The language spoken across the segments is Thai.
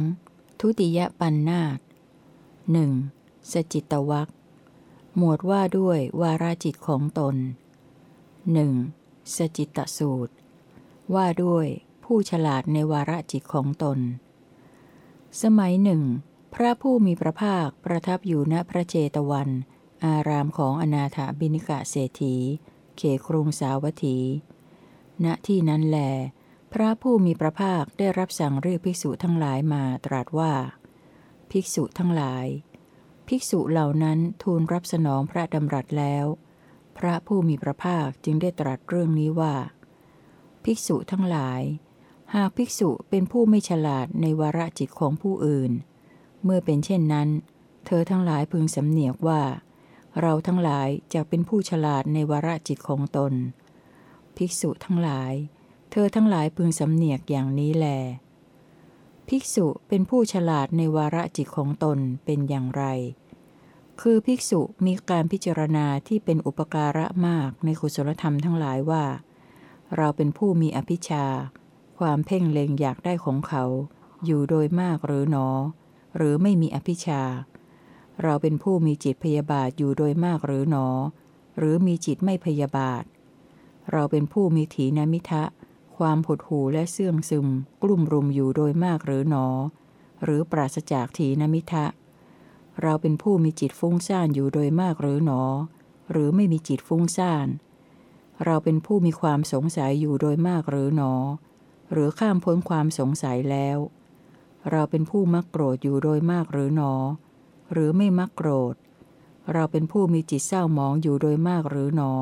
2. ทุติยปันนาตหนึ่งสจิตวักหมวดว่าด้วยวาราจิตของตนหนึ่งสจิตสูตร ว่าด้วยผู้ฉลาดในวาระจิตของตน สมัยหนึ่ง พระผู้มีพระภาคประทับอยู่ณพระเจตวัน อารามของอนาถบิณิกะเศรษฐี เขครุงสาวัตถี ณที่นั้นแล พระผู้มีพระภาคได้รับสั่งเรียกภิกษุทั้งหลายมาตรัสว่า ภิกษุทั้งหลาย ภิกษุเหล่านั้นทูลรับสนองพระดำรัสแล้ว พระผู้มีพระภาคจึงได้ตรัสเรื่องนี้ว่า ภิกษุทั้งหลาย หากภิกษุเป็นผู้ไม่ฉลาดในวาระจิตของผู้อื่น เมื่อเป็นเช่นนั้น เธอทั้งหลายพึงสำเนียกว่า เราทั้งหลายจะเป็นผู้ฉลาดในวาระจิตของตน ภิกษุทั้งหลาย เธอทั้งหลายพึงสำเนียกอย่างนี้แล ภิกษุเป็นผู้ฉลาดในวาระจิตของตนเป็นอย่างไร คือภิกษุมีการพิจารณาที่เป็นอุปการะมากในกุศลธรรมทั้งหลายว่า เราเป็นผู้มีอภิชา ความเพ่งเล็งอยากได้ของเขา อยู่โดยมากหรือหนอ หรือไม่มีอภิชา เราเป็นผู้มีจิตพยาบาทอยู่โดยมากหรือหนอ หรือมีจิตไม่พยาบาท เราเป็นผู้มีถีนมิทะ ความผดหูและเสื่องซึม กลุ่มรุมอยู่โดยมากหรือหนอ หรือปราศจากถีนมิทะ เราเป็นผู้มีจิตฟุ้งซ่านอยู่โดยมากหรือหนอ หรือไม่มีจิตฟุ้งซ่าน เราเป็นผู้มีความสงสัยอยู่โดยมากหรือหนอ หรือข้ามพ้นความสงสัยแล้ว เราเป็นผู้มักโกรธอยู่โดยมากหรือหนอ หรือไม่มักโกรธ เราเป็นผู้มีจิตเศร้าหมองอยู่โดยมากหรือหนอ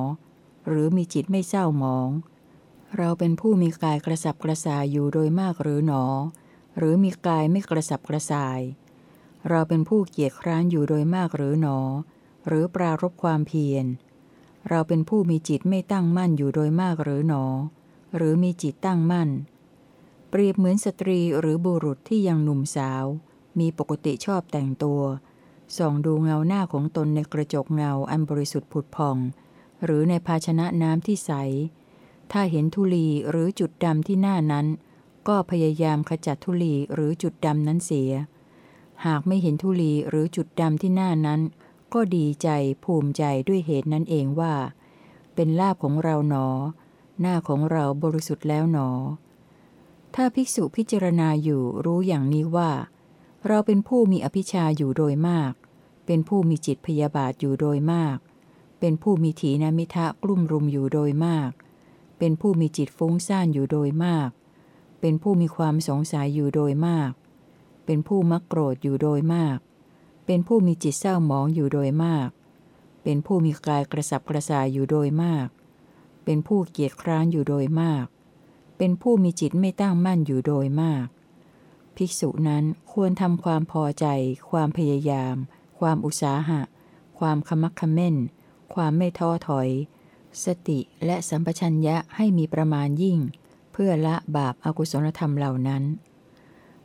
หรือมีจิตไม่เศร้าหมอง เราเป็นผู้มีกายกระสับกระส่ายอยู่โดยมากหรือหนอ หรือมีกายไม่กระสับกระส่าย เราเป็นผู้เกียจคร้านอยู่โดยมากหรือหนอ หรือปรารบความเพียร เราเป็นผู้มีจิตไม่ตั้งมั่นอยู่โดยมากหรือหนอ หรือมีจิตตั้งมั่น เปรียบเหมือนสตรีหรือบุรุษที่ยังหนุ่มสาว มีปกติชอบแต่งตัว ส่องดูเงาหน้าของตนในกระจกเงาอันบริสุทธิ์ผุดพอง หรือในภาชนะน้ำที่ใส ถ้าเห็นธุลีหรือจุดดำที่หน้านั้น ก็พยายามขจัดธุลีหรือจุดดำนั้นเสีย หากไม่เห็นธุลีหรือจุดดำที่หน้านั้น ก็ดีใจภูมิใจด้วยเหตุนั้นเองว่า เป็นลาภของเราหนอ หน้าของเราบริสุทธิ์แล้วหนอ ถ้าภิกษุพิจารณาอยู่รู้อย่างนี้ว่า เราเป็นผู้มีอภิชาอยู่โดยมาก เป็นผู้มีจิตพยาบาทอยู่โดยมาก เป็นผู้มีถีนมิทะกลุ่มรุมอยู่โดยมาก เป็นผู้มีจิตฟุ้งซ่านอยู่โดยมาก เป็นผู้มีความสงสัยอยู่โดยมาก เป็นผู้มักโกรธอยู่โดยมาก เป็นผู้มีจิตเศร้าหมองอยู่โดยมาก เป็นผู้มีกายกระสับกระส่ายอยู่โดยมาก เป็นผู้เกียจคร้านอยู่โดยมาก เป็นผู้มีจิตไม่ตั้งมั่นอยู่โดยมาก ภิกษุนั้นควรทำความพอใจ ความพยายาม ความอุตสาหะ ความขมักขม้น ความไม่ท้อถอย สติและสัมปชัญญะให้มีประมาณยิ่ง เพื่อละบาปอากุศลธรรมเหล่านั้น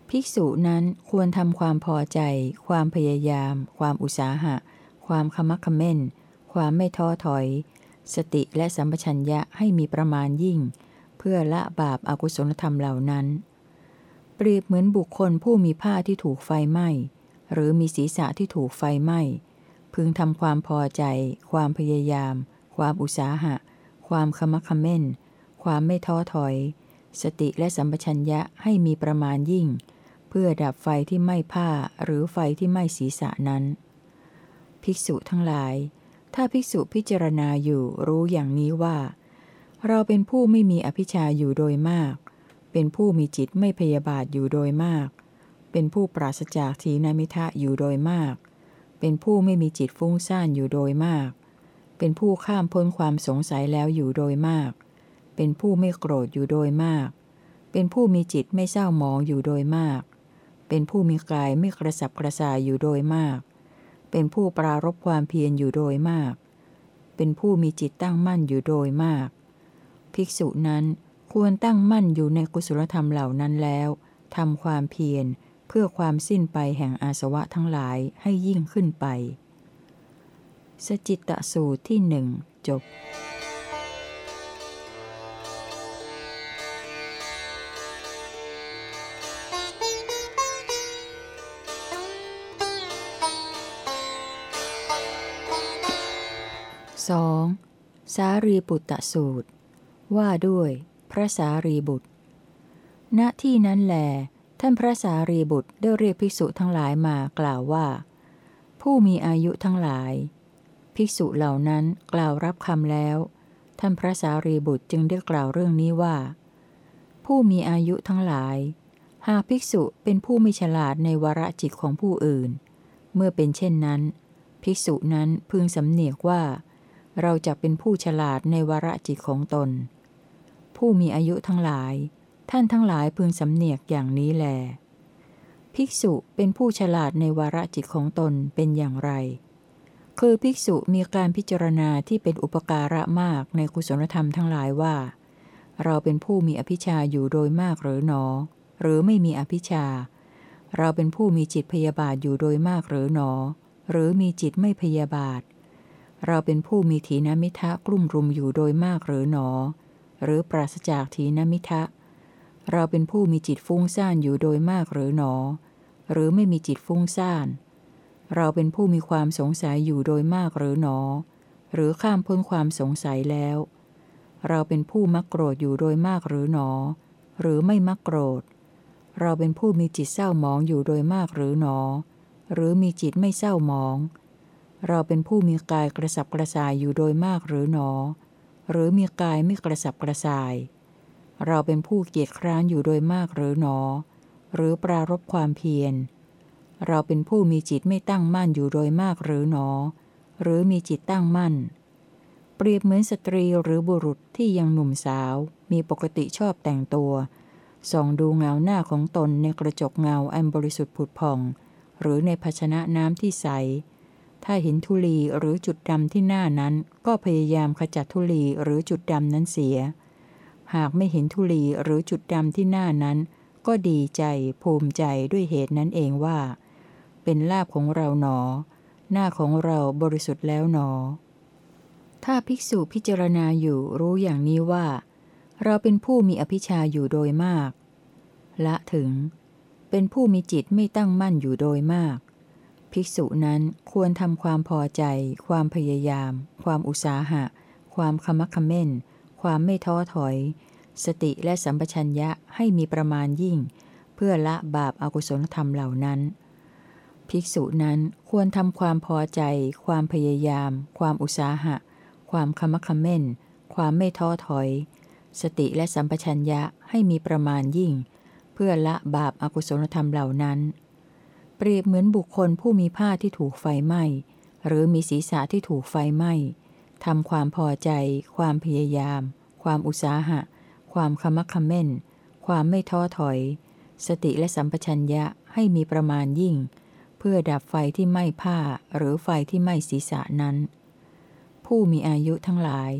ภิกษุนั้นควรทำความพอใจ ความพยายาม ความอุตสาหะ ความขมักขม้น ความไม่ท้อถอย สติและสัมปชัญญะให้มีประมาณยิ่ง เพื่อละบาปอากุศลธรรมเหล่านั้น เปรียบเหมือนบุคคลผู้มีผ้าที่ถูกไฟไหม้ หรือมีศีรษะที่ถูกไฟไหม้ พึงทำความพอใจ ความพยายาม ความอุตสาหะ ความขมักเขม้น ความไม่ท้อถอย สติและสัมปชัญญะให้มีประมาณยิ่ง เพื่อดับไฟที่ไม้ผ้าหรือไฟที่ไม้ศีรษะนั้น ภิกษุทั้งหลาย ถ้าภิกษุพิจารณาอยู่รู้อย่างนี้ว่า เราเป็นผู้ไม่มีอภิชาอยู่โดยมาก เป็นผู้มีจิตไม่พยาบาทอยู่โดยมาก เป็นผู้ปราศจากทีนามิทะอยู่โดยมาก เป็นผู้ไม่มีจิตฟุ้งซ่านอยู่โดยมาก เป็นผู้ข้ามพ้นความสงสัยแล้วอยู่โดยมาก เป็นผู้ไม่โกรธอยู่โดยมาก เป็นผู้มีจิตไม่เศร้าหมองอยู่โดยมาก เป็นผู้มีกายไม่กระสับกระส่ายอยู่โดยมาก เป็นผู้ปรารบความเพียรอยู่โดยมาก เป็นผู้มีจิตตั้งมั่นอยู่โดยมาก ภิกษุนั้นควรตั้งมั่นอยู่ในกุศลธรรมเหล่านั้นแล้วทำความเพียรเพื่อความสิ้นไปแห่งอาสวะทั้งหลายให้ยิ่งขึ้นไป สจิตตสูตรที่หนึ่งจบสองสารีบุตรสูตร ว่าด้วยพระสารีบุตร ณที่นั้นแหลท่านพระสารีบุตรได้เรียกภิกษุทั้งหลายมากล่าวว่า ผู้มีอายุทั้งหลาย ภิกษุเหล่านั้นกล่าวรับคำแล้ว ท่านพระสารีบุตรจึงได้กล่าวเรื่องนี้ว่า ผู้มีอายุทั้งหลาย หากภิกษุเป็นผู้ไม่ฉลาดในวรจิตของผู้อื่น เมื่อเป็นเช่นนั้น ภิกษุนั้นพึงสำเนียกว่า เราจะเป็นผู้ฉลาดในวรจิตของตน ผู้มีอายุทั้งหลาย ท่านทั้งหลายพึงสำเนียกอย่างนี้แล ภิกษุเป็นผู้ฉลาดในวรจิตของตนเป็นอย่างไร คือภิกษุมีการพิจารณาที่เป็นอุปการะมากในกุศลธรรมทั้งหลายว่า เราเป็นผู้มีอภิชาอยู่โดยมากหรือหนอ หรือไม่มีอภิชา เราเป็นผู้มีจิตพยาบาทอยู่โดยมากหรือหนอ หรือมีจิตไม่พยาบาท เราเป็นผู้มีถีนมิทะกลุ่มรุมอยู่โดยมากหรือหนอ หรือปราศจากถีนมิทะ เราเป็นผู้มีจิตฟุ้งซ่านอยู่โดยมากหรือหนอ หรือไม่มีจิตฟุ้งซ่าน เราเป็นผู้มีความสงสัยอยู่โดยมากหรือหนอ หรือข้ามพ้นความสงสัยแล้ว เราเป็นผู้มักโกรธอยู่โดยมากหรือหนอ หรือไม่มักโกรธ เราเป็นผู้มีจิตเศร้าหมองอยู่โดยมากหรือหนอ หรือมีจิตไม่เศร้าหมอง เราเป็นผู้มีกายกระสับกระส่ายอยู่โดยมากหรือหนอ หรือมีกายไม่กระสับกระส่าย เราเป็นผู้เกียจคร้านอยู่โดยมากหรือหนอ หรือปรารบความเพียร เราเป็นผู้มีจิตไม่ตั้งมั่นอยู่โดยมากหรือหนอ หรือมีจิตตั้งมั่น เปรียบเหมือนสตรีหรือบุรุษที่ยังหนุ่มสาว มีปกติชอบแต่งตัวส่องดูเงาหน้าของตนในกระจกเงาอันบริสุทธิ์ผุดผ่อง หรือในภาชนะน้ำที่ใส ถ้าเห็นทุลีหรือจุดดำที่หน้านั้น ก็พยายามขจัดทุลีหรือจุดดำนั้นเสีย หากไม่เห็นทุลีหรือจุดดำที่หน้านั้น ก็ดีใจภูมิใจด้วยเหตุนั้นเองว่า เป็นลาบของเราหนอ หน้าของเราบริสุทธิ์แล้วหนอ ถ้าภิกษุพิจารณาอยู่รู้อย่างนี้ว่า เราเป็นผู้มีอภิชาอยู่โดยมาก ละถึง เป็นผู้มีจิตไม่ตั้งมั่นอยู่โดยมาก ภิกษุนั้นควรทำความพอใจ ความพยายาม ความอุตสาหะ ความขมักขม้น ความไม่ท้อถอย สติและสัมปชัญญะให้มีประมาณยิ่ง เพื่อละบาปอากุศลธรรมเหล่านั้น ภิกษุนั้นควรทำความพอใจ ความพยายาม ความอุตสาหะ ความขมักขม้น ความไม่ท้อถอย สติและสัมปชัญญะให้มีประมาณยิ่ง เพื่อละบาปอากุศลธรรมเหล่านั้น เปรียบเหมือนบุคคลผู้มีผ้าที่ถูกไฟไหม้ หรือมีศีรษะที่ถูกไฟไหม้ทำความพอใจ ความพยายาม ความอุตสาหะ ความขมักขม้น ความไม่ท้อถอย สติและสัมปชัญญะให้มีประมาณยิ่งเเพื่อดับไฟที่ไหม้ผ้าหรือไฟที่ไหม้ศีรษะนั้น ผู้มีอายุทั้งหลาย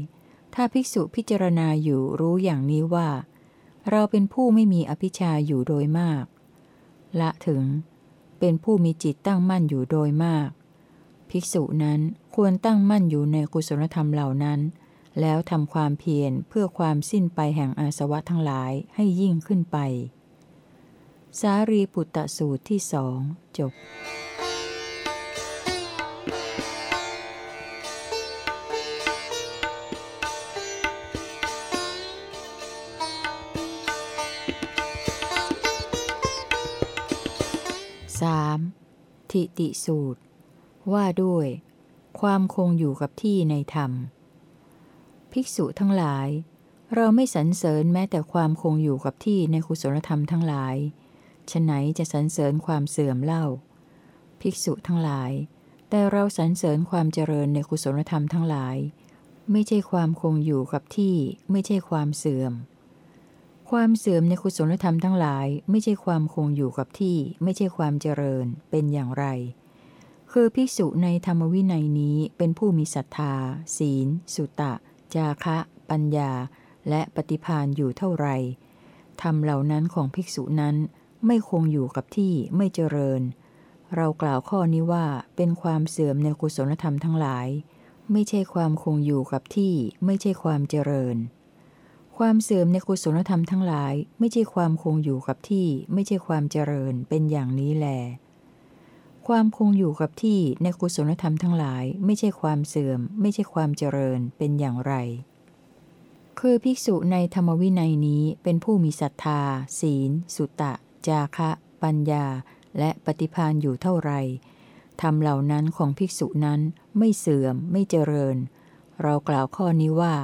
ถ้าภิกษุพิจารณาอยู่รู้อย่างนี้ว่า เราเป็นผู้ไม่มีอภิชาอยู่โดยมาก ละถึง เป็นผู้มีจิตตั้งมั่นอยู่โดยมาก ภิกษุนั้นควรตั้งมั่นอยู่ในกุศลธรรมเหล่านั้น แล้วทำความเพียรเพื่อความสิ้นไปแห่งอาสวะทั้งหลายให้ยิ่งขึ้นไป สารีปุตตสูตรที่สองจบสามทิติสูตร ว่าด้วย ความคงอยู่กับที่ในธรรม ภิกษุทั้งหลาย เราไม่สรรเสริญแม้แต่ความคงอยู่กับที่ในกุศลธรรมทั้งหลาย ฉไหนจะสรรเสริญความเสื่อมเล่า ภิกษุทั้งหลาย แต่เราสรรเสริญความเจริญในกุศลธรรมทั้งหลาย ไม่ใช่ความคงอยู่กับที่ ไม่ใช่ความเสื่อม ความเสื่อมในกุศลธรรมทั้งหลาย ไม่ใช่ความคงอยู่กับที่ ไม่ใช่ความเจริญเป็นอย่างไร คือภิกษุในธรรมวินัยนี้เป็นผู้มีศรัทธา ศีล สุตะ จาคะ ปัญญา และปฏิพานอยู่เท่าไรธรรมเหล่านั้นของภิกษุนั้น ไม่คงอยู่กับที่ไม่เจริญ เรากล่าวข้อนี้ว่าเป็นความเสื่อมในกุศลธรรมทั้งหลาย ไม่ใช่ความคงอยู่กับที่ ไม่ใช่ความเจริญ ความเสื่อมในกุศลธรรมทั้งหลาย ไม่ใช่ความคงอยู่กับที่ ไม่ใช่ความเจริญเป็นอย่างนี้แล ความคงอยู่กับที่ในกุศลธรรมทั้งหลาย ไม่ใช่ความเสื่อม ไม่ใช่ความเจริญเป็นอย่างไรคือภิกษุในธรรมวินัยนี้เป็นผู้มีศรัทธา ศีล สุตะ จาคะ ปัญญา และปฏิพานอยู่เท่าไรทำเหล่านั้นของภิกษุนั้นไม่เสื่อมไม่เจริญ เรากล่าวข้อนี้ว่า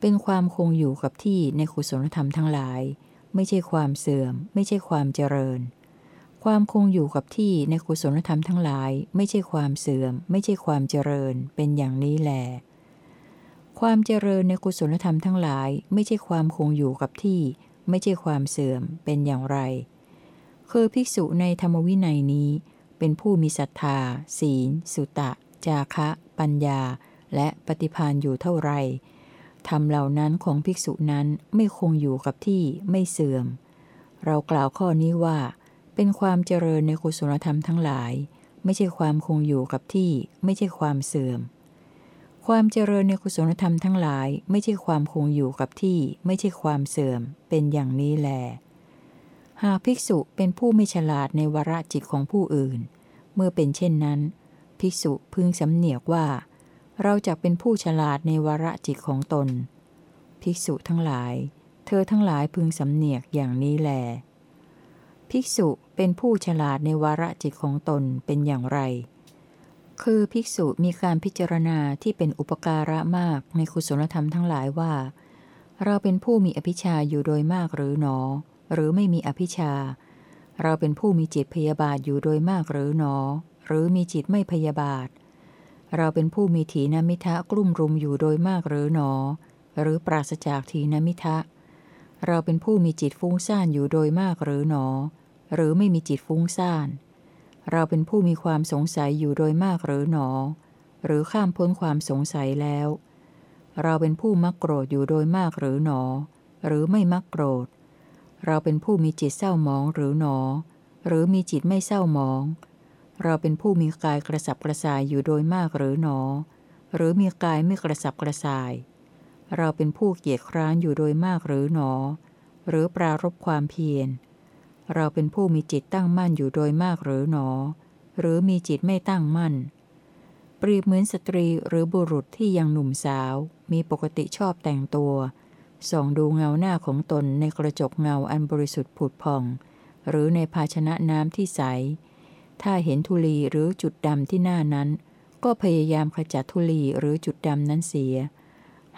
เป็นความคงอยู่กับที่ในกุศลธรรมทั้งหลาย ไม่ใช่ความเสื่อม ไม่ใช่ความเจริญ ความคงอยู่กับที่ในกุศลธรรมทั้งหลาย ไม่ใช่ความเสื่อม ไม่ใช่ความเจริญ เป็นอย่างนี้แหลความเจริญในกุศลธรรมทั้งหลาย ไม่ใช่ความคงอยู่กับที่ ไม่ใช่ความเสื่อมเป็นอย่างไร คือภิกษุในธรรมวินัยนี้ เป็นผู้มีศรัทธา ศีล สุตะ จาคะ ปัญญา และปฏิพานอยู่เท่าไรทำเหล่านั้นของภิกษุนั้นไม่คงอยู่กับที่ไม่เสื่อม เรากล่าวข้อนี้ว่า เป็นความเจริญในกุศลธรรมทั้งหลาย ไม่ใช่ความคงอยู่กับที่ ไม่ใช่ความเสื่อม ความเจริญในกุศลธรรมทั้งหลาย ไม่ใช่ความคงอยู่กับที่ ไม่ใช่ความเสื่อม เป็นอย่างนี้แล หากภิกษุเป็นผู้ไม่ฉลาดในวระจิตของผู้อื่น เมื่อเป็นเช่นนั้น ภิกษุพึงสำเนียกว่า เราจะเป็นผู้ฉลาดในวระจิตของตน ภิกษุทั้งหลาย เธอทั้งหลายพึงสำเนียกอย่างนี้แล ภิกษุเป็นผู้ฉลาดในวระจิตของตนเป็นอย่างไร คือภิกษุมีการพิจารณาที่เป็นอุปการะมากในคุศลธรรมทั้งหลายว่า เราเป็นผู้มีอภิชาอยู่โดยมากหรือหนอ หรือไม่มีอภิชา เราเป็นผู้มีจิตพยาบาทอยู่โดยมากหรือหนอ หรือมีจิตไม่พยาบาท เราเป็นผู้มีถีนมิทะกลุ่มรุมอยู่โดยมากหรือหนอ หรือปราศจากถีนมิทะ เราเป็นผู้มีจิตฟุ้งซ่านอยู่โดยมากหรือหนอ หรือไม่มีจิตฟุ้งซ่าน เราเป็นผู้มีความสงสัยอยู่โดยมากหรือหนอ หรือข้ามพ้นความสงสัยแล้ว เราเป็นผู้มักโกรธอยู่โดยมากหรือหนอ หรือไม่มักโกรธ เราเป็นผู้มีจิตเศร้าหมองหรือหนอ หรือมีจิตไม่เศร้าหมอง เราเป็นผู้มีกายกระสับกระส่ายอยู่โดยมากหรือหนอ หรือมีกายไม่กระสับกระส่าย เราเป็นผู้เกียจคร้านอยู่โดยมากหรือหนอ หรือปรารบความเพียร เราเป็นผู้มีจิตตั้งมั่นอยู่โดยมากหรือหนอ หรือมีจิตไม่ตั้งมั่น เปรียบเหมือนสตรีหรือบุรุษที่ยังหนุ่มสาว มีปกติชอบแต่งตัว ส่องดูเงาหน้าของตนในกระจกเงาอันบริสุทธิ์ผุดพอง หรือในภาชนะน้ำที่ใส ถ้าเห็นทุลีหรือจุดดำที่หน้านั้น ก็พยายามขจัดทุลีหรือจุดดำนั้นเสีย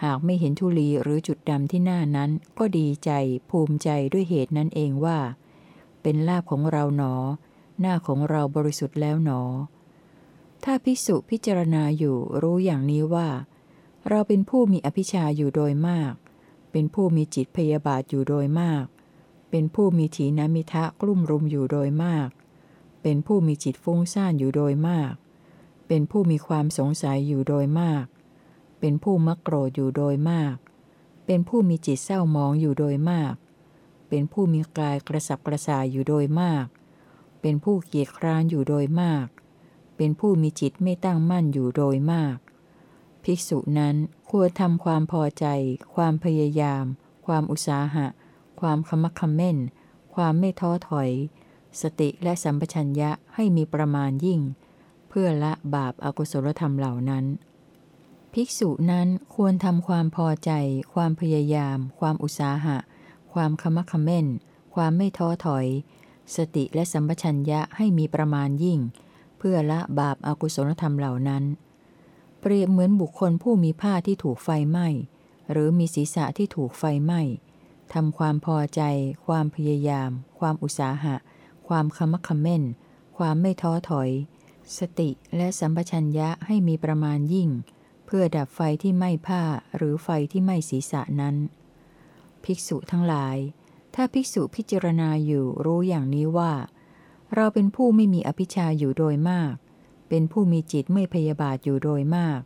หากไม่เห็นทุลีหรือจุดดำที่หน้านั้น ก็ดีใจภูมิใจด้วยเหตุนั้นเองว่า เป็นลาภของเราหนอ หน้าของเราบริสุทธิ์แล้วหนอ ถ้าภิกษุพิจารณาอยู่รู้อย่างนี้ว่า เราเป็นผู้มีอภิชาอยู่โดยมาก เป็นผู้มีจิตพยาบาทอยู่โดยมาก เป็นผู้มีถีนมิทะกลุ่มรุมอยู่โดยมาก เป็นผู้มีจิตฟุ้งซ่านอยู่โดยมาก เป็นผู้มีความสงสัยอยู่โดยมาก เป็นผู้มักโกรธอยู่โดยมาก เป็นผู้มีจิตเศร้ามองอยู่โดยมาก เป็นผู้มีกายกระสับกระส่ายอยู่โดยมาก เป็นผู้เกียจคร้านอยู่โดยมาก เป็นผู้มีจิตไม่ตั้งมั่นอยู่โดยมาก ภิกษุนั้นควรทำความพอใจ ความพยายาม ความอุตสาหะ ความขมักขม้น ความไม่ท้อถอย สติและสัมปชัญญะให้มีประมาณยิ่ง เพื่อละบาปอากุศลธรรมเหล่านั้น ภิกษุนั้นควรทำความพอใจ ความพยายาม ความอุตสาหะ ความขมักขม้น ความไม่ท้อถอย สติและสัมปชัญญะให้มีประมาณยิ่ง เพื่อละบาปอากุศลธรรมเหล่านั้น เปรียบเหมือนบุคคลผู้มีผ้าที่ถูกไฟไหม้ หรือมีศีรษะที่ถูกไฟไหม้ทำความพอใจ ความพยายาม ความอุตสาหะ ความขมักขม้น ความไม่ท้อถอย สติและสัมปชัญญะให้มีประมาณยิ่ง เพื่อดับไฟที่ไหม้ผ้าหรือไฟที่ไหม้ศีรษะนั้น ภิกษุทั้งหลาย ถ้าภิกษุพิจารณาอยู่รู้อย่างนี้ว่า เราเป็นผู้ไม่มีอภิชาอยู่โดยมาก เป็นผู้มีจิตไม่พยาบาทอยู่โดยมาก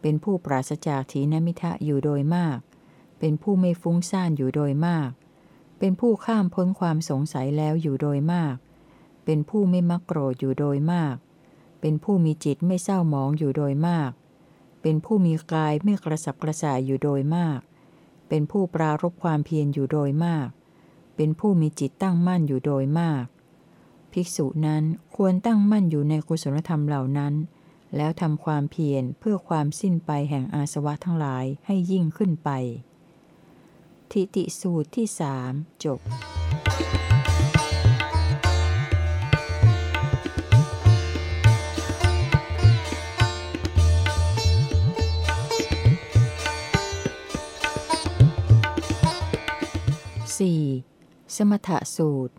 เป็นผู้ปราศจากถีนมิทะอยู่โดยมาก เป็นผู้ไม่ฟุ้งซ่านอยู่โดยมาก เป็นผู้ข้ามพ้นความสงสัยแล้วอยู่โดยมาก เป็นผู้ไม่มักโกรธอยู่โดยมาก เป็นผู้มีจิตไม่เศร้าหมองอยู่โดยมาก เป็นผู้มีกายไม่กระสับกระส่ายอยู่โดยมาก เป็นผู้ปรารบความเพียรอยู่โดยมาก เป็นผู้มีจิตตั้งมั่นอยู่โดยมาก ภิกษุนั้นควรตั้งมั่นอยู่ในกุศลธรรมเหล่านั้น แล้วทำความเพียรเพื่อความสิ้นไปแห่งอาสวะทั้งหลายให้ยิ่งขึ้นไป ทิติสูตรที่สามจบ 4. สมถสูตร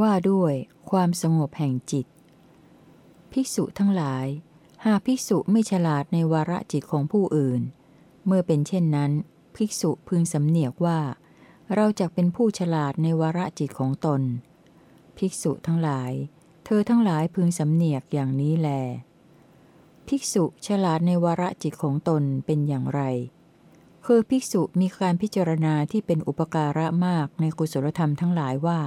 ว่าด้วย ความสงบแห่งจิต ภิกษุทั้งหลาย หากภิกษุไม่ฉลาดในวาระจิตของผู้อื่น เมื่อเป็นเช่นนั้น ภิกษุพึงสำเนียกว่า เราจะเป็นผู้ฉลาดในวาระจิตของตน ภิกษุทั้งหลาย เธอทั้งหลายพึงสำเนียกอย่างนี้แล ภิกษุฉลาดในวาระจิตของตนเป็นอย่างไรคือภิกษุมีการพิจารณาที่เป็นอุปการะมากในกุศลธรรมทั้งหลายว่า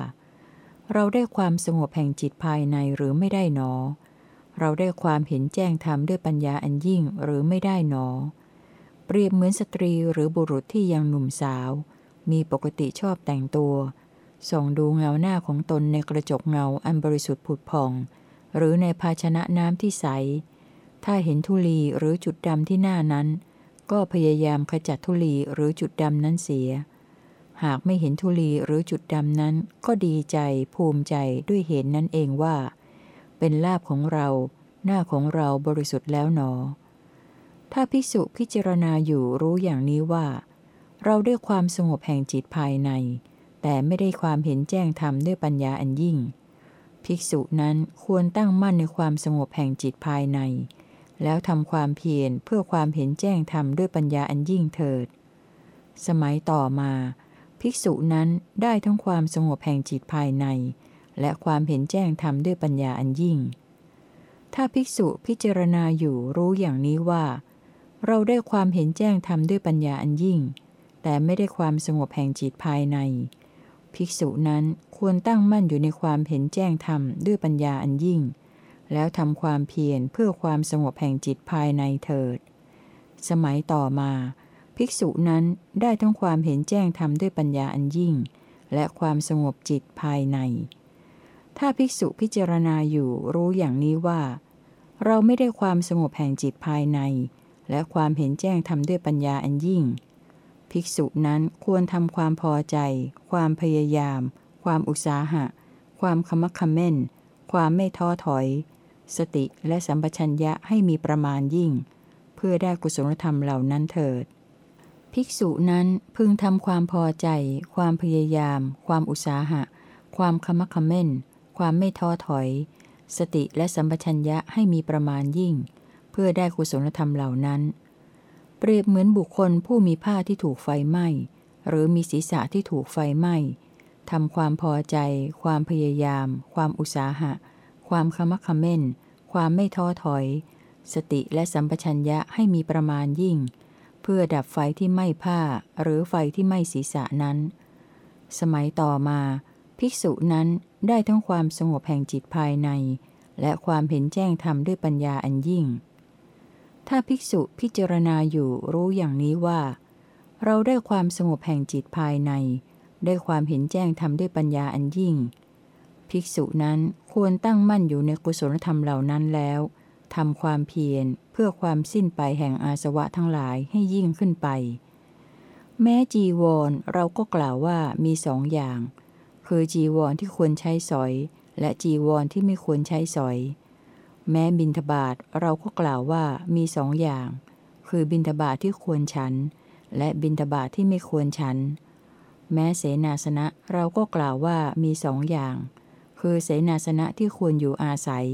เราได้ความสงบแห่งจิตภายในหรือไม่ได้หนอ เราได้ความเห็นแจ้งธรรมด้วยปัญญาอันยิ่งหรือไม่ได้หนอ เปรียบเหมือนสตรีหรือบุรุษที่ยังหนุ่มสาว มีปกติชอบแต่งตัว ส่องดูเงาหน้าของตนในกระจกเงาอันบริสุทธิ์ผุดพอง หรือในภาชนะน้ำที่ใส ถ้าเห็นทุลีหรือจุดดำที่หน้านั้น ก็พยายามขจัดทุลีหรือจุดดำนั้นเสีย หากไม่เห็นทุลีหรือจุดดำนั้น ก็ดีใจภูมิใจด้วยเหตุนั้นเองว่า เป็นลาบของเรา หน้าของเราบริสุทธิ์แล้วหนอ ถ้าภิกษุพิจารณาอยู่รู้อย่างนี้ว่า เราได้ความสงบแห่งจิตภายใน แต่ไม่ได้ความเห็นแจ้งธรรมด้วยปัญญาอันยิ่ง ภิกษุนั้นควรตั้งมั่นในความสงบแห่งจิตภายใน แล้วทำความเพียรเพื่อความเห็นแจ้งธรรมด้วยปัญญาอันยิ่งเถิด สมัยต่อมา ภิกษุนั้นได้ทั้งความสงบแห่งจิตภายใน และความเห็นแจ้งธรรมด้วยปัญญาอันยิ่ง ถ้าภิกษุพิจารณาอยู่รู้อย่างนี้ว่า เราได้ความเห็นแจ้งธรรมด้วยปัญญาอันยิ่ง แต่ไม่ได้ความสงบแห่งจิตภายใน ภิกษุนั้นควรตั้งมั่นอยู่ในความเห็นแจ้งธรรมด้วยปัญญาอันยิ่ง แล้วทำความเพียรเพื่อความสงบแห่งจิตภายในเถิด สมัยต่อมา ภิกษุนั้นได้ทั้งความเห็นแจ้งธรรมด้วยปัญญาอันยิ่ง และความสงบจิตภายใน ถ้าภิกษุพิจารณาอยู่รู้อย่างนี้ว่า เราไม่ได้ความสงบแห่งจิตภายใน และความเห็นแจ้งธรรมด้วยปัญญาอันยิ่ง ภิกษุนั้นควรทำความพอใจ ความพยายาม ความอุตสาหะ ความขมักขม้น ความไม่ท้อถอย สติและสัมปชัญญะให้มีประมาณยิ่ง เพื่อได้กุศลธรรมเหล่านั้นเถิด ภิกษุนั้นพึงทำความพอใจ ความพยายาม ความอุตสาหะ ความขมักขม้น ความไม่ท้อถอย สติและสัมปชัญญะให้มีประมาณยิ่ง เพื่อได้กุศลธรรมเหล่านั้น เปรียบเหมือนบุคคลผู้มีผ้าที่ถูกไฟไหม้หรือมีศีรษะที่ถูกไฟไหม้ทำความพอใจ ความพยายาม ความอุตสาหะ ความขมักขม้น ความไม่ท้อถอย สติและสัมปชัญญะให้มีประมาณยิ่ง พื่อดับไฟที่ไหม้ผ้าหรือไฟที่ไหม้ศีรษะนั้น สมัยต่อมา ภิกษุนั้นได้ทั้งความสงบแห่งจิตภายใน และความเห็นแจ้งธรรมด้วยปัญญาอันยิ่ง ถ้าภิกษุพิจารณาอยู่รู้อย่างนี้ว่า เราได้ความสงบแห่งจิตภายใน ได้ความเห็นแจ้งธรรมด้วยปัญญาอันยิ่ง ภิกษุนั้นควรตั้งมั่นอยู่ในกุศลธรรมเหล่านั้นแล้วทำความเพียร พื่อความสิ้นไปแห่งอาสวะทั้งหลายให้ยิ่งขึ้นไป แม้จีวรเราก็กล่าวว่ามีสองอย่าง คือจีวรที่ควรใช้สอย และจีวรที่ไม่ควรใช้สอย แม้บินทบาทเราก็กล่าวว่ามีสองอย่าง คือบินทบาทที่ควรฉัน และบินทบาทที่ไม่ควรฉัน แม้เสนาสนะเราก็กล่าวว่ามีสองอย่าง คือเสนาสนะที่ควรอยู่อาศัย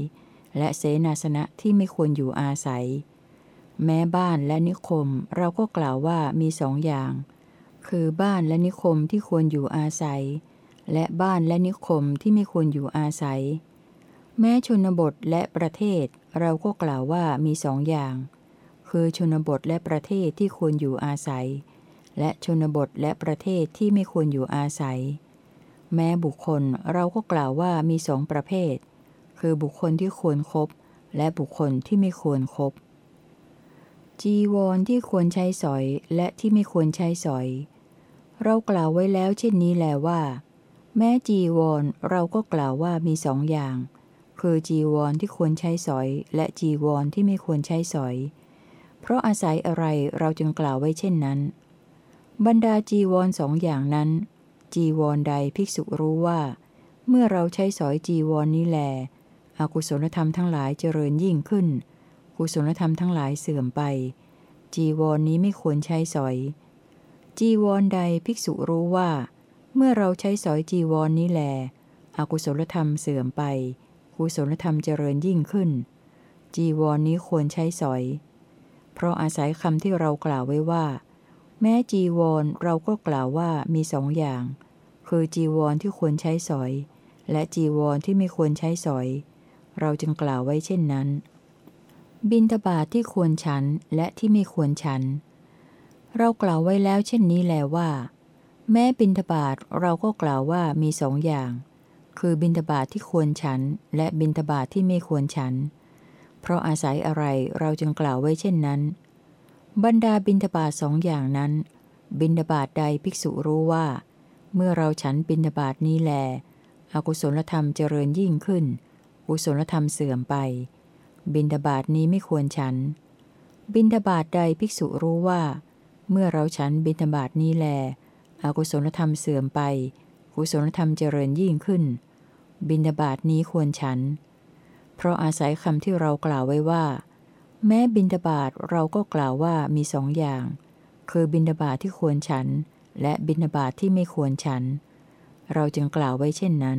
และเสนาสนะที่ไม่ควรอยู่อาศัย แม้บ้านและนิคมเราก็กล่าวว่ามีสองอย่าง คือบ้านและนิคมที่ควรอยู่อาศัย และบ้านและนิคมที่ไม่ควรอยู่อาศัย แม้ชนบทและประเทศเราก็กล่าวว่ามีสองอย่าง คือชนบทและประเทศที่ควรอยู่อาศัย และชนบทและประเทศที่ไม่ควรอยู่อาศัย แม้บุคคลเราก็กล่าวว่ามีสองประเภท คือบุคคลที่ควรครบและบุคคลที่ไม่ควรครบจีวรที่ควรใช้สอยและที่ไม่ควรใช้สอย เรากล่าวไว้แล้วเช่นนี้แลว่า แม้จีวรเราก็กล่าวว่ามีสองอย่าง คือจีวรที่ควรใช้สอย และจีวรที่ไม่ควรใช้สอย เพราะอาศัยอะไรเราจึงกล่าวไว้เช่นนั้น บรรดาจีวรสองอย่างนั้น จีวรใดภิกษุรู้ว่า เมื่อเราใช้สอยจีวรนนี้แล อกุศลธรรมทั้งหลายเจริญยิ่งขึ้น กุศลธรรมทั้งหลายเสื่อมไป จีวรนนี้ไม่ควรใช้สอย จีวรใดภิกษุรู้ว่า เมื่อเราใช้สอยจีวรนนี้แล อกุศลธรรมเสื่อมไป กุศลธรรมเจริญยิ่งขึ้น จีวรนนี้ควรใช้สอย เพราะอาศัยคำที่เรากล่าวไว้ว่า แม้จีวรเราก็กล่าวว่ามีสองอย่าง คือจีวรที่ควรใช้สอย และจีวรที่ไม่ควรใช้สอย เราจึงกล่าวไว้เช่นนั้น บินทบาทที่ควรฉันและที่ไม่ควรฉัน เรากล่าวไว้แล้วเช่นนี้แลว่า แม้บินทบาทเราก็กล่าวว่ามีสองอย่าง คือบินทบาทที่ควรฉัน และบินทบาทที่ไม่ควรฉัน เพราะอาศัยอะไรเราจึงกล่าวไว้เช่นนั้น บรรดาบินทบาทสองอย่างนั้น บินทบาทใดภิกษุรู้ว่า เมื่อเราฉันบินทบาทนี้แล อกุศลธรรมเจริญยิ่งขึ้น กุศลธรรมเสื่อมไป บินทบาทนี้ไม่ควรฉัน บินทบาทใดภิกษุรู้ว่า เมื่อเราฉันบินทบาทนี้แล อกุศลธรรมเสื่อมไป กุศลธรรมเจริญยิ่งขึ้น บินทบาทนี้ควรฉัน เพราะอาศัยคำที่เรากล่าวไว้ว่า แม้บินทบาทเราก็กล่าวว่ามีสองอย่าง คือบินทบาทที่ควรฉัน และบินทบาทที่ไม่ควรฉัน เราจึงกล่าวไว้เช่นนั้น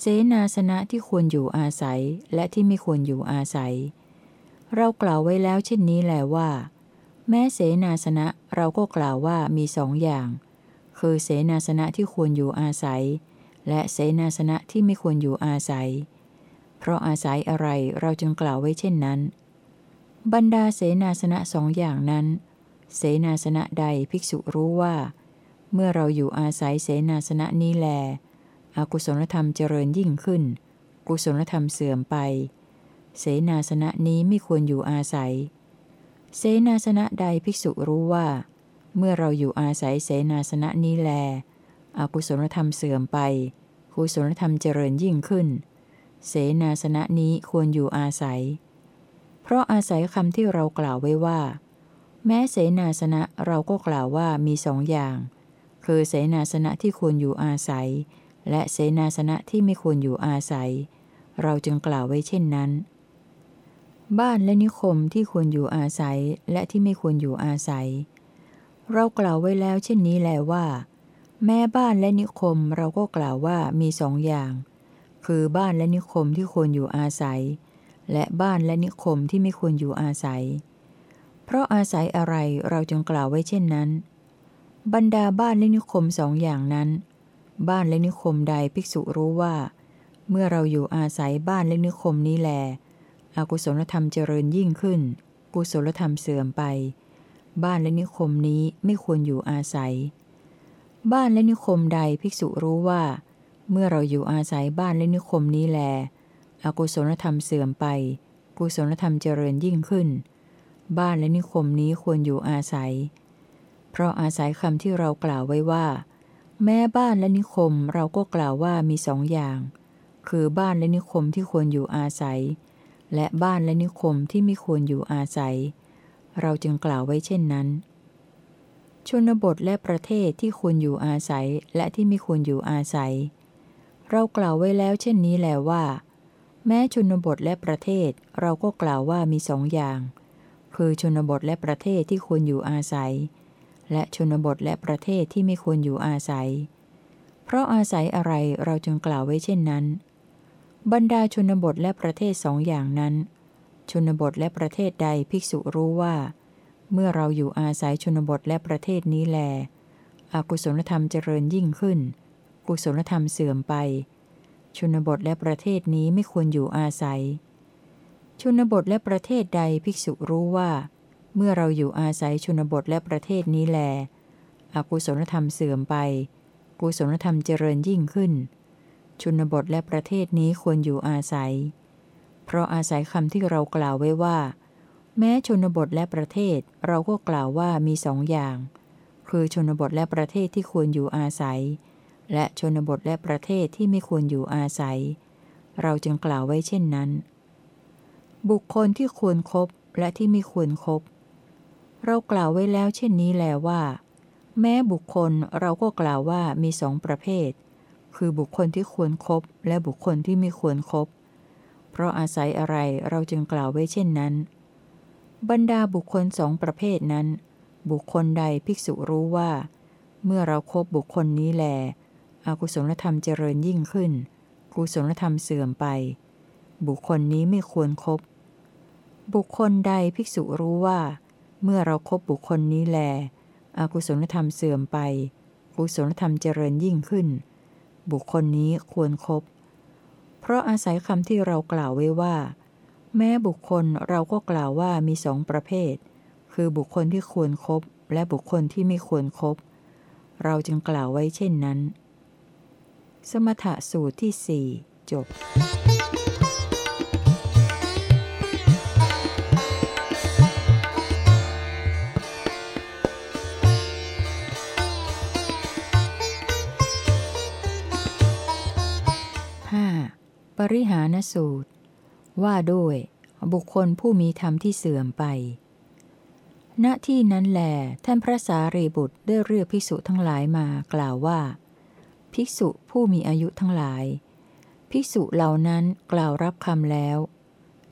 เสนาสนะที่ควรอยู่อาศัยและที่ไม่ควรอยู่อาศัย เรากล่าวไว้แล้วเช่นนี้แหละว่า แม้เสนาสนะเราก็กล่าวว่ามีสองอย่าง คือเสนาสนะที่ควรอยู่อาศัย และเสนาสนะที่ไม่ควรอยู่อาศัย เพราะอาศัยอะไรเราจึงกล่าวไว้เช่นนั้น บรรดาเสนาสนะสองอย่างนั้น เสนาสนะใดภิกษุรู้ว่า เมื่อเราอยู่อาศัยเสนาสนะนี้แล อกุศลธรรมเจริญยิ่งขึ้น กุศลธรรมเสื่อมไป เสนาสนะนี้ไม่ควรอยู่อาศัย เสนาสนะใดภิกษุรู้ว่า เมื่อเราอยู่อาศัยเสนาสนะนี้แล อกุศลธรรมเสื่อมไป กุศลธรรมเจริญยิ่งขึ้น เสนาสนะนี้ควรอยู่อาศัย เพราะอาศัยคำที่เรากล่าวไว้ว่า แม้เสนาสนะเราก็กล่าวว่ามีสองอย่าง คือเสนาสนะที่ควรอยู่อาศัย และเสนาสนะที่ไม่ควรอยู่อาศัย เราจึงกล่าวไว้เช่นนั้น บ้านและนิคมที่ควรอยู่อาศัยและที่ไม่ควรอยู่อาศัย เรากล่าวไว้แล้วเช่นนี้แลว่า แม่บ้านและนิคมเราก็กล่าวว่ามีสองอย่าง คือบ้านและนิคมที่ควรอยู่อาศัย และบ้านและนิคมที่ไม่ควรอยู่อาศัย เพราะอาศัยอะไรเราจึงกล่าวไว้เช่นนั้น บรรดาบ้านและนิคมสองอย่างนั้น บ้านและนิคมใดภิกษุรู้ว่า เมื่อเราอยู่อาศัยบ้านและนิคมนี้แล อกุศลธรรมเจริญยิ่งขึ้น กุศลธรรมเสื่อมไป บ้านและนิคมนี้ไม่ควรอยู่อาศัย บ้านและนิคมใดภิกษุรู้ว่า เมื่อเราอยู่อาศัยบ้านและนิคมนี้แล อกุศลธรรมเสื่อมไป กุศลธรรมเจริญยิ่งขึ้น บ้านและนิคมนี้ควรอยู่อาศัย เพราะอาศัยคำที่เรากล่าวไว้ว่า แม้บ้านและนิคมเราก็กล่าวว่ามีสองอย่าง คือบ้านและนิคมที่ควรอยู่อาศัย และบ้านและนิคมที่ไม่ควรอยู่อาศัย เราจึงกล่าวไว้เช่นนั้น ชนบทและประเทศที่ควรอยู่อาศัยและที่ไม่ควรอยู่อาศัย เรากล่าวไว้แล้วเช่นนี้แล้วว่า แม้ชนบทและประเทศเราก็กล่าวว่ามีสองอย่าง คือชนบทและประเทศที่ควรอยู่อาศัยและ และชนบทและประเทศที่ไม่ควรอยู่อาศัย เพราะอาศัยอะไรเราจึงกล่าวไว้เช่นนั้น บรรดาชนบทและประเทศสองอย่างนั้น ชนบทและประเทศใดภิกษุรู้ว่า เมื่อเราอยู่อาศัยชนบทและประเทศนี้แล อกุศลธรรมเจริญยิ่งขึ้น กุศลธรรมเสื่อมไป ชนบทและประเทศนี้ไม่ควรอยู่อาศัย ชนบทและประเทศใดภิกษุรู้ว่าเเมื่อเราอยู่อาศัยชนบทและประเทศนี้แล อกุศลธรรมเสื่อมไป กุศลธรรมเจริญยิ่งขึ้น ชนบทและประเทศนี้ควรอยู่อาศัย เพราะอาศัยคำที่เรากล่าวไว้ว่า แม้ชนบทและประเทศเราก็กล่าวว่ามีสองอย่าง คือชนบทและประเทศที่ควรอยู่อาศัย และชนบทและประเทศที่ไม่ควรอยู่อาศัย เราจึงกล่าวไว้เช่นนั้น บุคคลที่ควรครบและที่ไม่ควรครบ เรากล่าวไว้แล้วเช่นนี้แล้วว่า แม้บุคคลเราก็กล่าวว่ามีสองประเภท คือบุคคลที่ควรครบและบุคคลที่ไม่ควรครบเพราะอาศัยอะไรเราจึงกล่าวไว้เช่นนั้น บรรดาบุคคลสองประเภทนั้น บุคคลใดภิกษุรู้ว่า เมื่อเราครบบุคคลนี้แลอกุศลธรรมเจริญยิ่งขึ้น กุศลธรรมเสื่อมไป บุคคลนี้ไม่ควรครบบุคคลใดภิกษุรู้ว่า เมื่อเราครบบุคคลนี้แล อกุศลธรรมเสื่อมไป กุศลธรรมเจริญยิ่งขึ้น บุคคลนี้ควรครบ เพราะอาศัยคำที่เรากล่าวไว้ว่า แม้บุคคลเราก็กล่าวว่ามีสองประเภท คือบุคคลที่ควรครบและบุคคลที่ไม่ควรครบ เราจึงกล่าวไว้เช่นนั้น สมถะสูตรที่สี่จบ ปริหานสูตร ว่าด้วยบุคคลผู้มีธรรมที่เสื่อมไป ณ ที่นั้นแล ท่านพระสารีบุตรได้เรียกภิกษุทั้งหลายมากล่าวว่า ภิกษุผู้มีอายุทั้งหลาย ภิกษุเหล่านั้นกล่าวรับคำแล้ว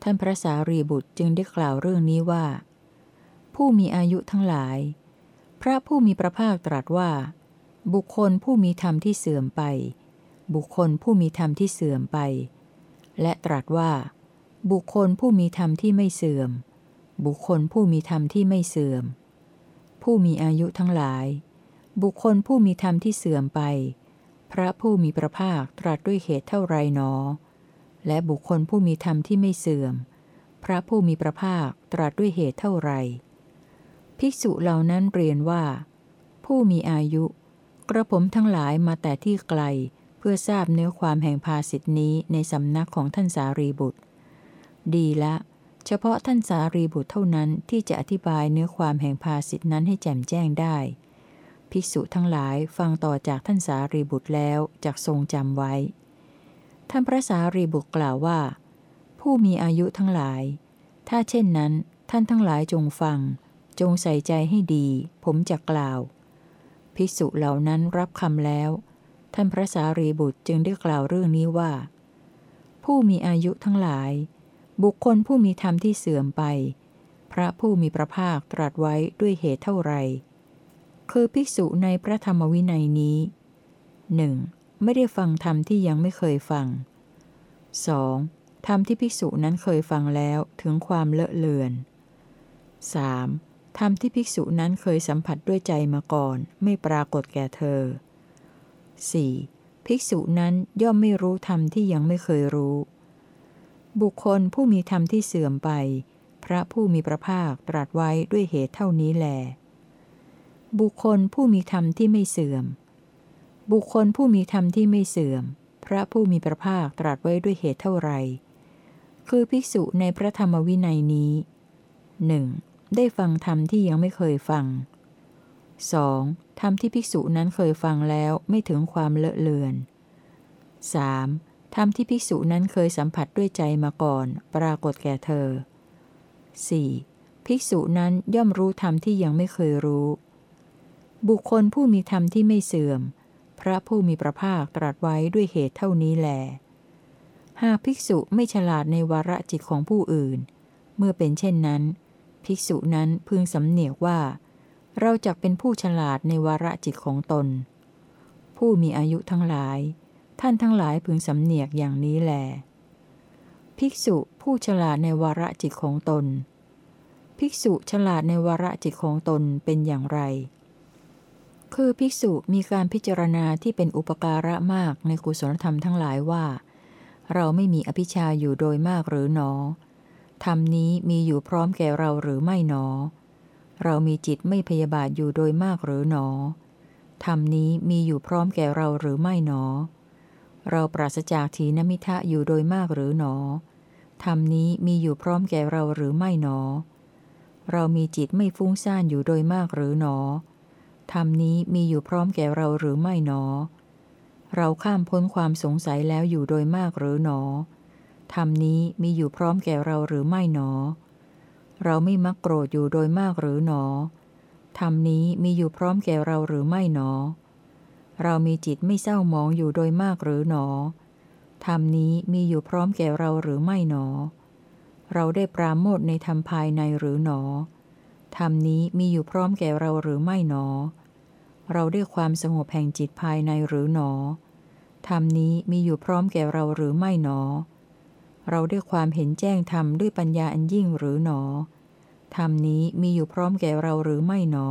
ท่านพระสารีบุตรจึงได้กล่าวเรื่องนี้ว่า ผู้มีอายุทั้งหลาย พระผู้มีพระภาคตรัสว่า บุคคลผู้มีธรรมที่เสื่อมไป บุคคลผู้มีธรรมที่เสื่อมไป และตรัสว่า บุคคลผู้มีธรรมที่ไม่เสื่อม บุคคลผู้มีธรรมที่ไม่เสื่อม ผู้มีอายุทั้งหลาย บุคคลผู้มีธรรมที่เสื่อมไป พระผู้มีพระภาคตรัสด้วยเหตุเท่าไรหนอ และบุคคลผู้มีธรรมที่ไม่เสื่อม พระผู้มีพระภาคตรัสด้วยเหตุเท่าไร ภิกษุเหล่านั้นเรียนว่า ผู้มีอายุ กระผมทั้งหลายมาแต่ที่ไกล พื่อทราบเนื้อความแห่งภาสิทธินี้ในสำนักของท่านสารีบุตร ดีละ เฉพาะท่านสารีบุตรเท่านั้นที่จะอธิบายเนื้อความแห่งภาสิทธินั้นให้แจ่มแจ้งได้ ภิกษุทั้งหลายฟังต่อจากท่านสารีบุตรแล้วจากทรงจำไว้ ท่านพระสารีบุตรกล่าวว่า ผู้มีอายุทั้งหลาย ถ้าเช่นนั้น ท่านทั้งหลายจงฟัง จงใส่ใจให้ดี ผมจะกล่าว ภิกษุเหล่านั้นรับคำแล้ว ท่านพระสารีบุตรจึงได้กล่าวเรื่องนี้ว่า ผู้มีอายุทั้งหลาย บุคคลผู้มีธรรมที่เสื่อมไป พระผู้มีพระภาคตรัสไว้ด้วยเหตุเท่าไร คือภิกษุในพระธรรมวินัยนี้หนึ่งไม่ได้ฟังธรรมที่ยังไม่เคยฟัง 2. ธรรมที่ภิกษุนั้นเคยฟังแล้วถึงความเลอะเลือน 3. ธรรมที่ภิกษุนั้นเคยสัมผัสด้วยใจมาก่อน ไม่ปรากฏแก่เธอ 4. ภิกษุนั้นย่อมไม่รู้ธรรมที่ยังไม่เคยรู้ บุคคลผู้มีธรรมที่เสื่อมไป พระผู้มีพระภาคตรัสไว้ด้วยเหตุเท่านี้แล บุคคลผู้มีธรรมที่ไม่เสื่อม บุคคลผู้มีธรรมที่ไม่เสื่อม พระผู้มีพระภาคตรัสไว้ด้วยเหตุเท่าไร คือภิกษุในพระธรรมวินัยนี้หนึ่งได้ฟังธรรมที่ยังไม่เคยฟัง 2. ธรรมที่ภิกษุนั้นเคยฟังแล้วไม่ถึงความเลอะเลือน 3. ธรรมที่ภิกษุนั้นเคยสัมผัสด้วยใจมาก่อน ปรากฏแก่เธอ 4. ภิกษุนั้นย่อมรู้ธรรมที่ยังไม่เคยรู้ บุคคลผู้มีธรรมที่ไม่เสื่อม พระผู้มีพระภาคตรัสไว้ด้วยเหตุเท่านี้แหลหากภิกษุไม่ฉลาดในวาระจิตของผู้อื่น เมื่อเป็นเช่นนั้น ภิกษุนั้นพึงสำเนียกว่า เราจะเป็นผู้ฉลาดในวาระจิตของตน ผู้มีอายุทั้งหลาย ท่านทั้งหลายพึงสำเนียกอย่างนี้แล ภิกษุผู้ฉลาดในวาระจิตของตน ภิกษุฉลาดในวาระจิตของตนเป็นอย่างไร คือภิกษุมีการพิจารณาที่เป็นอุปการะมากในกุศลธรรมทั้งหลายว่า เราไม่มีอภิชาอยู่โดยมากหรือหนอธรรมนี้มีอยู่พร้อมแก่เราหรือไม่หนอ เรามีจิตไม่พยาบาทอยู่โดยมากหรือหนอธรรมนี้มีอยู่พร้อมแก่เราหรือไม่หนอ เราปราศจากทีนมิทะอยู่โดยมากหรือหนอธรรมนี้มีอยู่พร้อมแก่เราหรือไม่หนอ เรามีจิตไม่ฟุ้งซ่านอยู่โดยมากหรือหนอธรรมนี้มีอยู่พร้อมแก่เราหรือไม่หนอ เราข้ามพ้นความสงสัยแล้วอยู่โดยมากหรือหนอธรรมนี้มีอยู่พร้อมแก่เราหรือไม่หนอ เราไม่มักโกรธอยู่โดยมากหรือหนอธรรมนี้มีอยู่พร้อมแก่เราหรือไม่หนอ เรามีจิตไม่เศร้าหมองอยู่โดยมากหรือหนอธรรมนี้มีอยู่พร้อมแก่เราหรือไม่หนอ เราได้ปราโมทในธรรมภายในหรือหนอธรรมนี้มีอยู่พร้อมแก่เราหรือไม่หนอ เราได้ความสงบแห่งจิตภายในหรือหนอธรรมนี้มีอยู่พร้อมแก่เราหรือไม่หนอ เราได้ความเห็นแจ้งธรรมด้วยปัญญาอันยิ่งหรือหนอ ธรรมนี้มีอยู่พร้อมแก่เราหรือไม่หนอ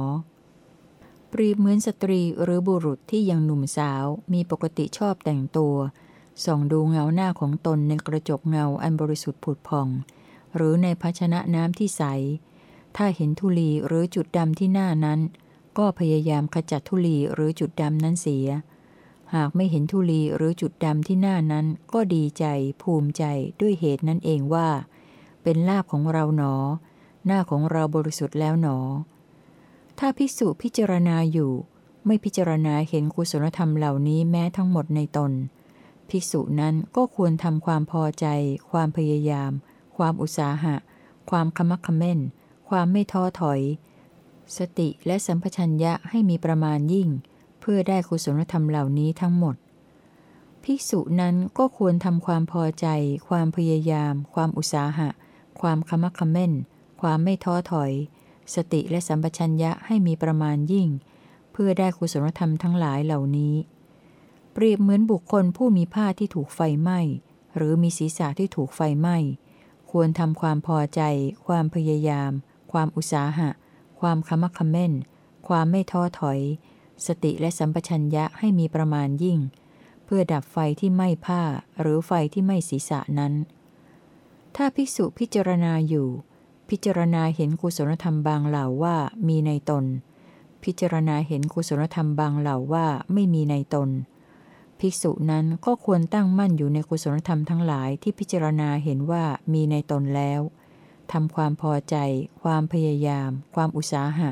ปรีเหมือนสตรีหรือบุรุษที่ยังหนุ่มสาวมีปกติชอบแต่งตัว ส่องดูเงาหน้าของตนในกระจกเงาอันบริสุทธิ์ผุดพอง หรือในภาชนะน้ำที่ใส ถ้าเห็นธุลีหรือจุดดำที่หน้านั้น ก็พยายามขจัดทุลีหรือจุดดำนั้นเสีย หากไม่เห็นทุลีหรือจุดดำที่หน้านั้นก็ดีใจ ภูมิใจด้วยเหตุนั้นเองว่า เป็นลาบของเราหนอ หน้าของเราบริสุทธิ์แล้วหนอ ถ้าภิกษุพิจารณาอยู่ ไม่พิจารณาเห็นกุศลธรรมเหล่านี้แม้ทั้งหมดในตน ภิกษุนั้นก็ควรทำความพอใจ ความพยายาม ความอุตสาหะ ความขมักขม้น ความไม่ท้อถอย สติและสัมปชัญญะให้มีประมาณยิ่ง เพื่อได้กุศลธรรมเหล่านี้ทั้งหมด ภิกษุนั้นก็ควรทำความพอใจ ความพยายาม ความอุตสาหะ ความขมักขม้น ความไม่ท้อถอย สติและสัมปชัญญะให้มีประมาณยิ่ง เพื่อได้กุศลธรรมทั้งหลายเหล่านี้ เปรียบเหมือนบุคคลผู้มีผ้าที่ถูกไฟไหม้ หรือมีศีรษะที่ถูกไฟไหม้ ควรทำความพอใจ ความพยายาม ความอุตสาหะ ความขมักขม้น ความไม่ท้อถอย สติและสัมปชัญญะให้มีประมาณยิ่ง เพื่อดับไฟที่ไหม้ผ้าหรือไฟที่ไหม้ศีรษะนั้น ถ้าภิกษุพิจารณาอยู่ พิจารณาเห็นกุศลธรรมบางเหล่าว่ามีในตน พิจารณาเห็นกุศลธรรมบางเหล่าว่าไม่มีในตน ภิกษุนั้นก็ควรตั้งมั่นอยู่ในกุศลธรรมทั้งหลายที่พิจารณาเห็นว่ามีในตนแล้วทำความพอใจ ความพยายาม ความอุตสาหะ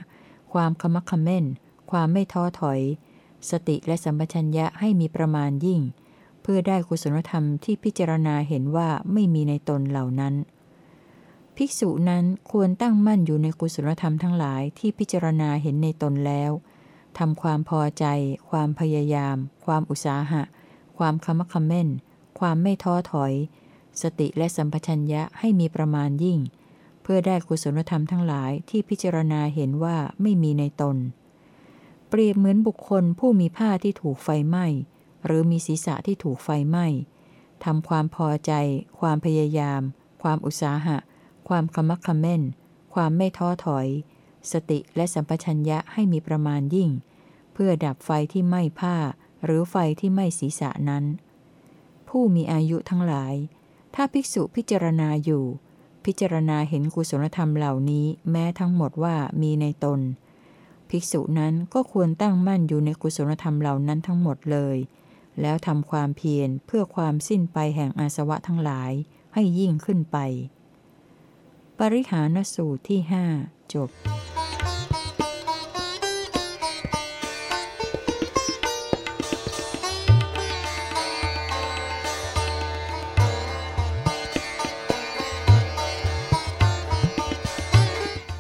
ความขมักขม้น ความไม่ท้อถอย สติและสัมปชัญญะให้มีประมาณยิ่ง เพื่อได้กุศลธรรมที่พิจารณาเห็นว่าไม่มีในตนเหล่านั้น ภิกษุนั้นควรตั้งมั่นอยู่ในกุศลธรรมทั้งหลายที่พิจารณาเห็นในตนแล้วทำความพอใจ ความพยายาม ความอุตสาหะ ความขมักขม้นความไม่ท้อถอย สติและสัมปชัญญะให้มีประมาณยิ่ง เพื่อได้กุศลธรรมทั้งหลายที่พิจารณาเห็นว่าไม่มีในตน เปรียบเหมือนบุคคลผู้มีผ้าที่ถูกไฟไหม้ หรือมีศีรษะที่ถูกไฟไหม้ทำความพอใจ ความพยายาม ความอุตสาหะ ความขมักขม้น ความไม่ท้อถอย สติและสัมปชัญญะให้มีประมาณยิ่ง เพื่อดับไฟที่ไหม้ผ้า หรือไฟที่ไหม้ศีรษะนั้น ผู้มีอายุทั้งหลาย ถ้าภิกษุพิจารณาอยู่ พิจารณาเห็นกุศลธรรมเหล่านี้แม้ทั้งหมดว่ามีในตน ภิกษุนั้นก็ควรตั้งมั่นอยู่ในกุศลธรรมเหล่านั้นทั้งหมดเลย แล้วทำความเพียรเพื่อความสิ้นไปแห่งอาสวะทั้งหลายให้ยิ่งขึ้นไป ปริหานสูตรที่หจบ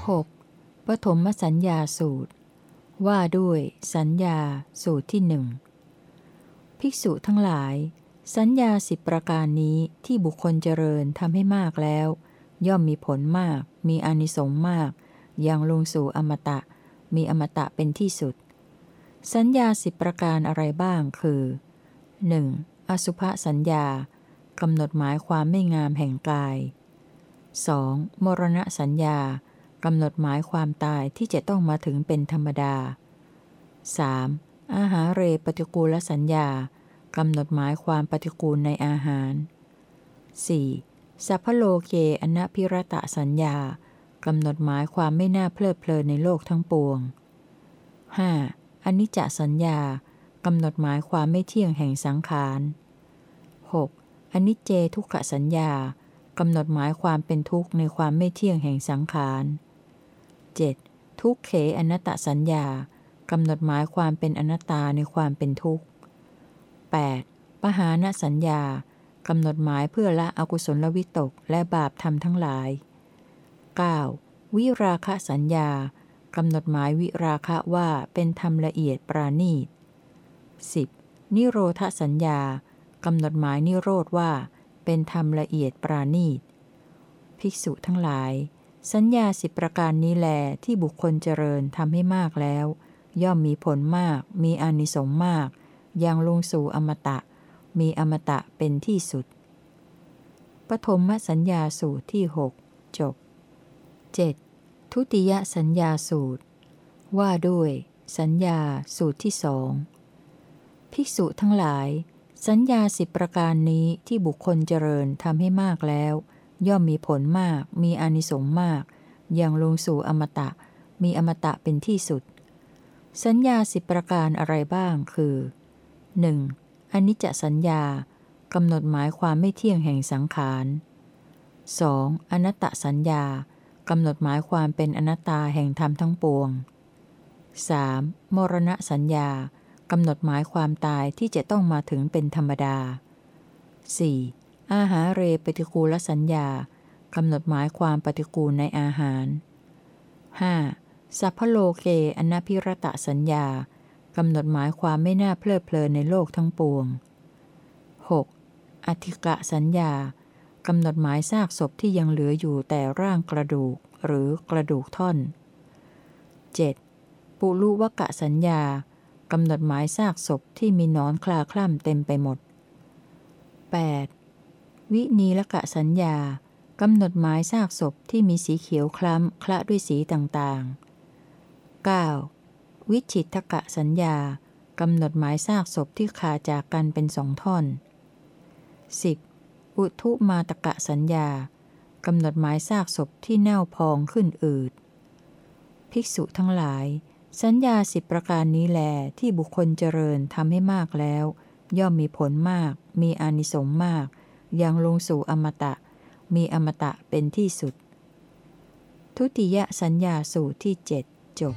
6. ปฐมสัญญาสูตร ว่าด้วยสัญญาสูตรที่หนึ่งภิกษุทั้งหลาย สัญญาสิบประการนี้ที่บุคคลเจริญทำให้มากแล้ว ย่อมมีผลมาก มีอนิสงส์มากยังลงสู่อมตะ มีอมตะเป็นที่สุด สัญญาสิบประการอะไรบ้างคือ 1. อสุภสัญญากำหนดหมายความไม่งามแห่งกาย 2. มรณะสัญญา กำหนดหมายความตายที่จะต้องมาถึงเป็นธรรมดา 3. อาหารเรปฏิกูลสัญญากำหนดหมายความปฏิกูลในอาหาร 4. สัพพโลเกอนัพิรตะสัญญากำหนดหมายความไม่น่าเพลิดเพลินในโลกทั้งปวง 5. อนิจจสัญญากำหนดหมายความไม่เที่ยงแห่งสังขาร 6. อนิจเจทุกขสัญญากำหนดหมายความเป็นทุกข์ในความไม่เที่ยงแห่งสังขาร 7. ทุกเขอนัตตสัญญากำหนดหมายความเป็นอนัตตาในความเป็นทุกข์ 8. ปหานสัญญากำหนดหมายเพื่อละอกุศลวิตกและบาปธรรมทั้งหลาย 9. วิราคะสัญญากำหนดหมายวิราคะว่าเป็นธรรมละเอียดปราณีต 10. นิโรธสัญญากำหนดหมายนิโรธว่า เป็นธรรมละเอียดปราณีต ภิกษุทั้งหลาย สัญญาสิบประการนี้แลที่บุคคลเจริญทำให้มากแล้ว ย่อมมีผลมาก มีอนิสงส์มาก ยังลงสู่อมตะ มีอมตะเป็นที่สุด ปฐมสัญญาสูตรที่หกจบ 7. ทุติยสัญญาสูตร ว่าด้วย สัญญาสูตรที่สองภิกษุทั้งหลาย สัญญาสิบประการนี้ที่บุคคลเจริญทำให้มากแล้ว ย่อมมีผลมาก มีอนิสงส์มาก อย่างลงสู่อมตะ มีอมตะเป็นที่สุด สัญญาสิบประการอะไรบ้างคือ 1. อนิจจสัญญากำหนดหมายความไม่เที่ยงแห่งสังขาร 2. อนัตตสัญญากำหนดหมายความเป็นอนัตตาแห่งธรรมทั้งปวง 3. มรณะสัญญากำหนดหมายความตายที่จะต้องมาถึงเป็นธรรมดา 4. อาหารเรปฏิคูลสัญญากำหนดหมายความปฏิกูลในอาหาร 5. สัพพโลเกอนาพิรตะสัญญากำหนดหมายความไม่น่าเพลิดเพลินในโลกทั้งปวง 6. อธิกะสัญญากำหนดหมายซากศพที่ยังเหลืออยู่แต่ร่างกระดูกหรือกระดูกท่อน 7. ปุลุวกะสัญญากำหนดหมายซากศพที่มีนอนคลาคล่ำเต็มไปหมด 8. วินีละกะสัญญากำหนดหมายซากศพที่มีสีเขียวคล้ำคละด้วยสีต่างๆ 9. วิชิตกะสัญญากำหนดหมายซากศพที่ขาจากกันเป็นสองท่อน 10. อุทุมาตกะสัญญากำหนดหมายซากศพที่เน่าพองขึ้นอืด ภิกษุทั้งหลาย สัญญาสิบประการนี้แลที่บุคคลเจริญทำให้มากแล้ว ย่อมมีผลมาก มีอานิสงส์มาก ยังลงสู่อมตะ มีอมตะเป็นที่สุด ทุติยสัญญาสูตรที่เจ็ดจบ